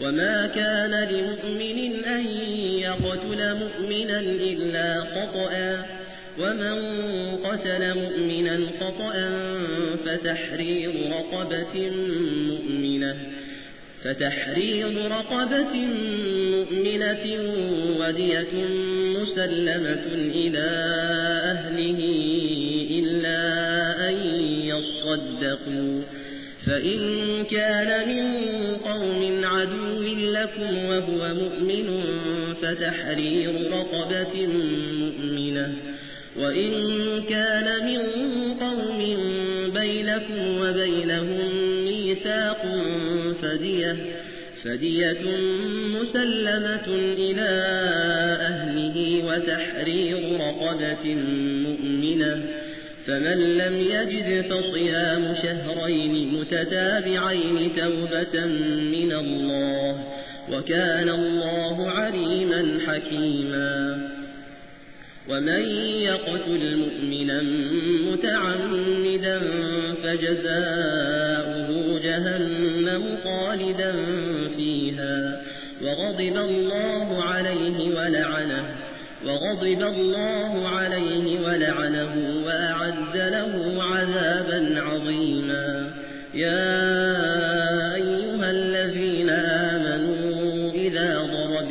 وما كان لمؤمن أن يقتل مؤمنا إلا خطأ ومن قتل مؤمنا خطأ فتحرير رقبة مؤمنة فتحرير رقبة مؤمنة ودية مسلمة إلى أهله إلا أن يصدقوا فإن كان من عدو لكم وهو مؤمن فتحرير رقبة مؤمنة وإن كان من قوم بينكم وبينهم ميثاق فدية فدية مسلمة إلى أهله وتحرير رقبة مؤمنة فمن لم يجد فصيام شهرين متتابعين توبة من الله وكان الله عليما حكيما. ومن يقتل مؤمنا متعمدا فجزاؤه جهنم خالدا فيها. وغضب الله عليه ولعنه. وغضب الله عليه ولعنه.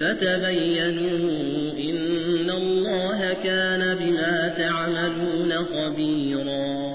فتبينوا إن الله كان بما تعملون خبيراً.